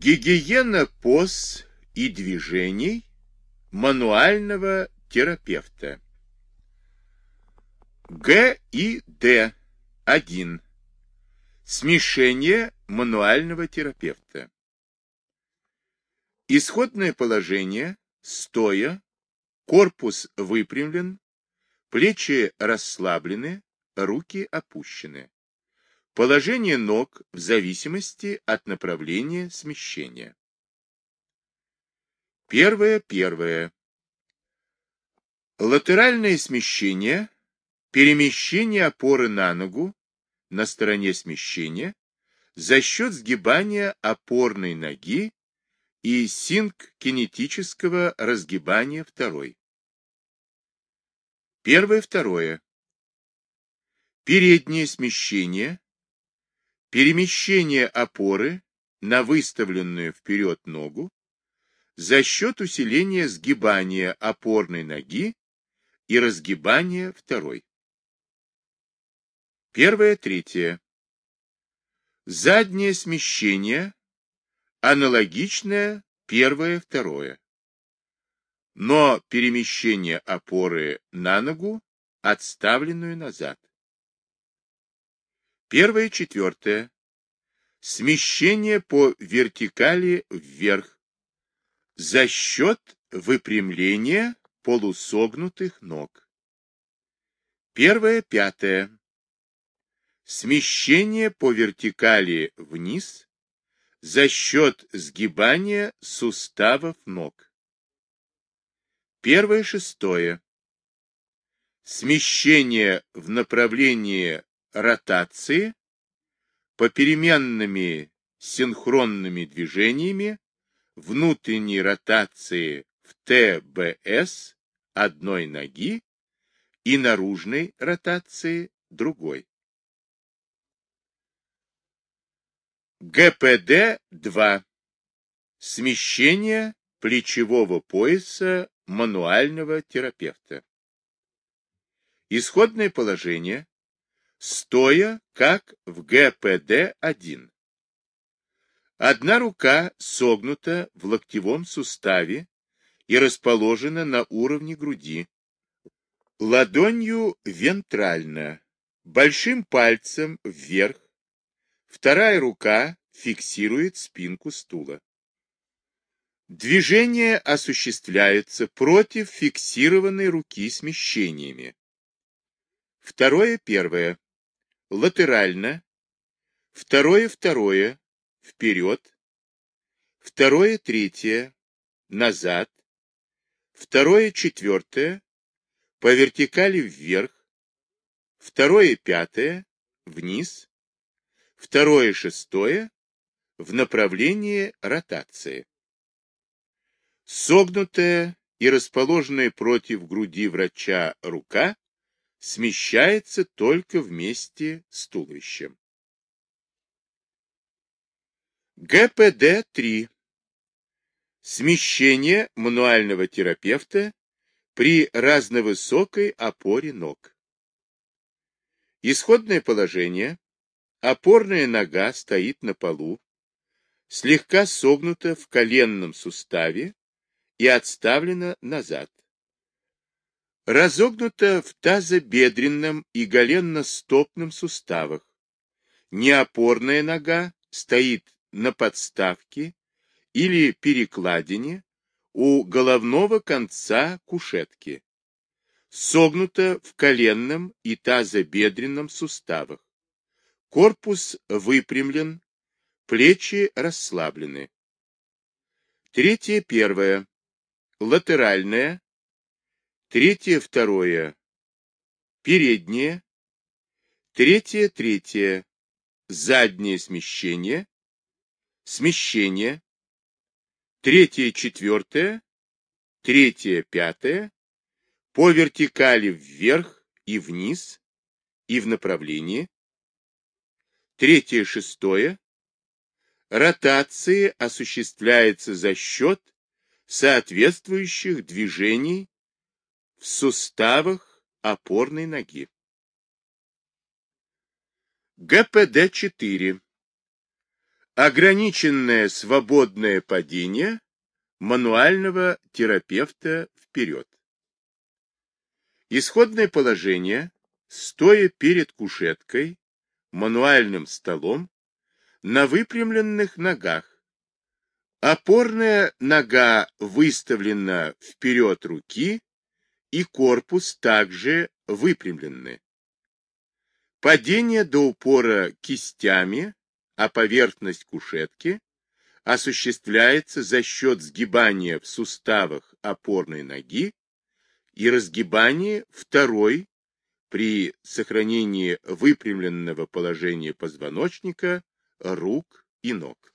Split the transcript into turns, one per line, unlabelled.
Гигиена поз и движений мануального терапевта. Г и Д. 1. Смешение мануального терапевта. Исходное положение стоя, корпус выпрямлен, плечи расслаблены, руки опущены. Положение ног в зависимости от направления смещения. Первое, первое. Латеральное смещение, перемещение опоры на ногу на стороне смещения за счет сгибания опорной ноги и синк-кинетического разгибания второй. Первое, второе. Переднее смещение, перемещение опоры на выставленную вперед ногу за счет усиления сгибания опорной ноги и разгибания второй. Первое, третье. Заднее смещение аналогичное первое, второе. Но перемещение опоры на ногу, отставленную назад. Первое, четвертое. Смещение по вертикали вверх за счет выпрямления полусогнутых ног. Первое, пятое. Смещение по вертикали вниз за счет сгибания суставов ног. Первое, шестое. Смещение в направлении ротации попеременными синхронными движениями внутренней ротации в ТБС одной ноги и наружной ротации другой. ГПД-2. Смещение плечевого пояса мануального терапевта. Исходное положение стоя, как в ГПД-1. Одна рука согнута в локтевом суставе и расположена на уровне груди. Ладонью вентрально, большим пальцем вверх. Вторая рука фиксирует спинку стула. Движение осуществляется против фиксированной руки смещениями. Второе первое латерально, второе второе, вперед, второе третье, назад, второе четвертое, по вертикали вверх, второе пятое, вниз, второе шестое, в направлении ротации. Согнутая и расположенная против груди врача рука смещается только вместе с туловищем. ГПД-3. Смещение мануального терапевта при разновысокой опоре ног. Исходное положение. Опорная нога стоит на полу, слегка согнута в коленном суставе и отставлена назад разогнута в тазобедренном и голенно-стопном суставах. Неопорная нога стоит на подставке или перекладине у головного конца кушетки. Согнута в коленном и тазобедренном суставах. Корпус выпрямлен, плечи расслаблены. Третье первое. Латеральная, третье второе, переднее, третье третье, заднее смещение, смещение, третье четвертое, третье пятое, по вертикали вверх и вниз и в направлении, третье шестое, ротации осуществляется за счет соответствующих движений в суставах опорной ноги. ГПД-4. Ограниченное свободное падение мануального терапевта вперед. Исходное положение, стоя перед кушеткой, мануальным столом, на выпрямленных ногах. Опорная нога выставлена вперед руки, и корпус также выпрямлены. Падение до упора кистями, а поверхность кушетки осуществляется за счет сгибания в суставах опорной ноги и разгибания второй при сохранении выпрямленного положения позвоночника, рук и ног.